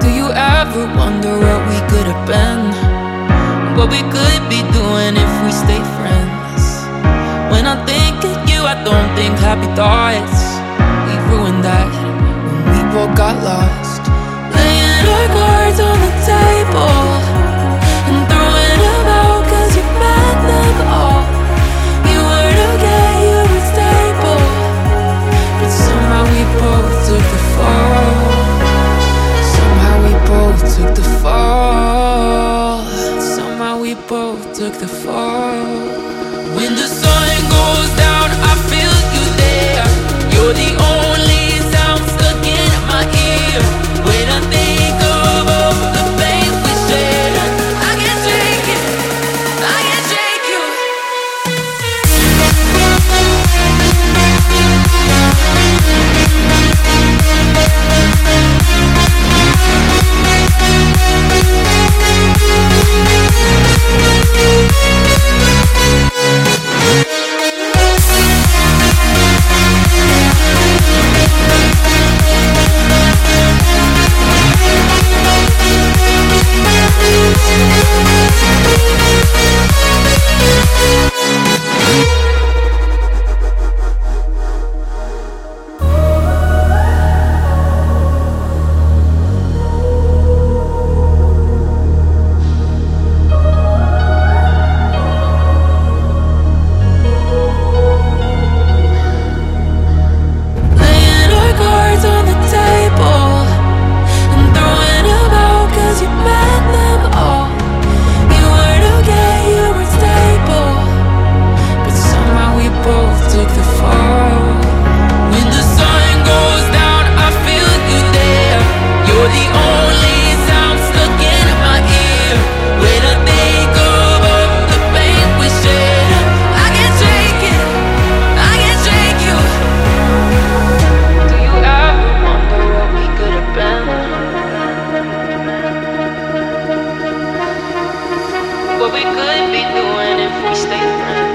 do you ever wonder what we could have been? What we could be doing if we stay friends? When I think of you I don't think happy thoughts. We ruined that when we both got lost took the fall. When the sun goes down I feel you there. You're the only doing if we stay friends